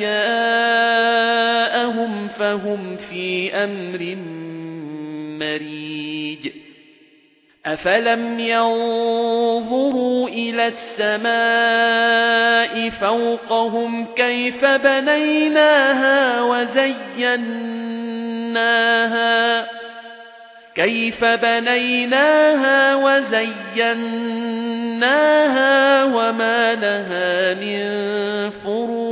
جَاءَهُمْ فَهُمْ فِي أَمْرٍ مَّرِيجٍ. أَفَلَمْ يَنظُرُوا إِلَى السَّمَاءِ فَوْقَهُمْ كَيْفَ بَنَيْنَاهَا وَزَيَّنَّاهَا؟ كَيْفَ بَنَيْنَاهَا وَزَيَّنَّاهَا وَمَا لَهَا مِن فُرُوجٍ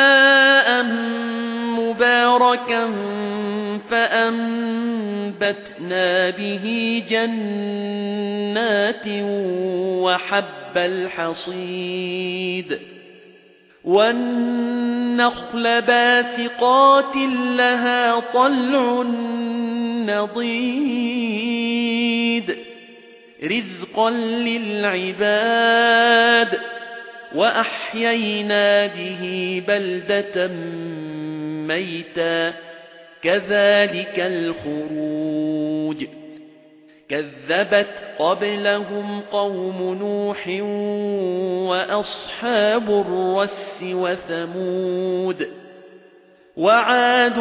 مُبَارَكًا فَأَنبَتْنَا بِهِ جَنَّاتٍ وَحَبَّ الْحَصِيدِ وَالنَّخْلَ بَاسِقَاتٍ لَهَا طَلْعٌ نَضِيدٌ رِزْقًا لِلْعِبَادِ وَأَحْيَيْنَا بِهِ بَلْدَةً مَيْتًا. كَذَلِكَ الْخُرُوجُ. كَذَّبَتْ قَبْلَهُمْ قَوْمُ نُوحٍ وَأَصْحَابُ الرَّسِّ وَثَمُودُ. وَعَادٌ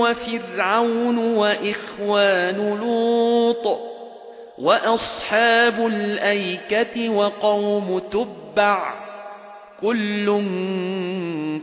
وَفِرْعَوْنُ وَإِخْوَانُ لُوطٍ وَأَصْحَابُ الْأَيْكَةِ وَقَوْمُ تُبَّعٍ. كُلٌّ